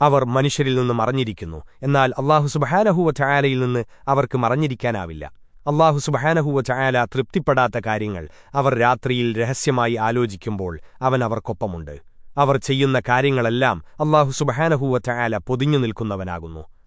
അവർ മനുഷ്യരിൽ നിന്നും മറഞ്ഞിരിക്കുന്നു എന്നാൽ അള്ളാഹു സുബഹാനഹുവ ചായാലയിൽ നിന്ന് അവർക്ക് മറഞ്ഞിരിക്കാനാവില്ല. അള്ളാഹു സുബഹാനഹുവ ചായാല തൃപ്തിപ്പെടാത്ത കാര്യങ്ങൾ അവർ രാത്രിയിൽ രഹസ്യമായി ആലോചിക്കുമ്പോൾ അവൻ അവർക്കൊപ്പമുണ്ട്. അവർ ചെയ്യുന്ന കാര്യങ്ങളെല്ലാം അള്ളാഹു സുബഹാനഹുവ ചായാല പൊതിഞ്ഞു നിൽക്കുന്നവനാകുന്നു.